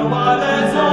Alma des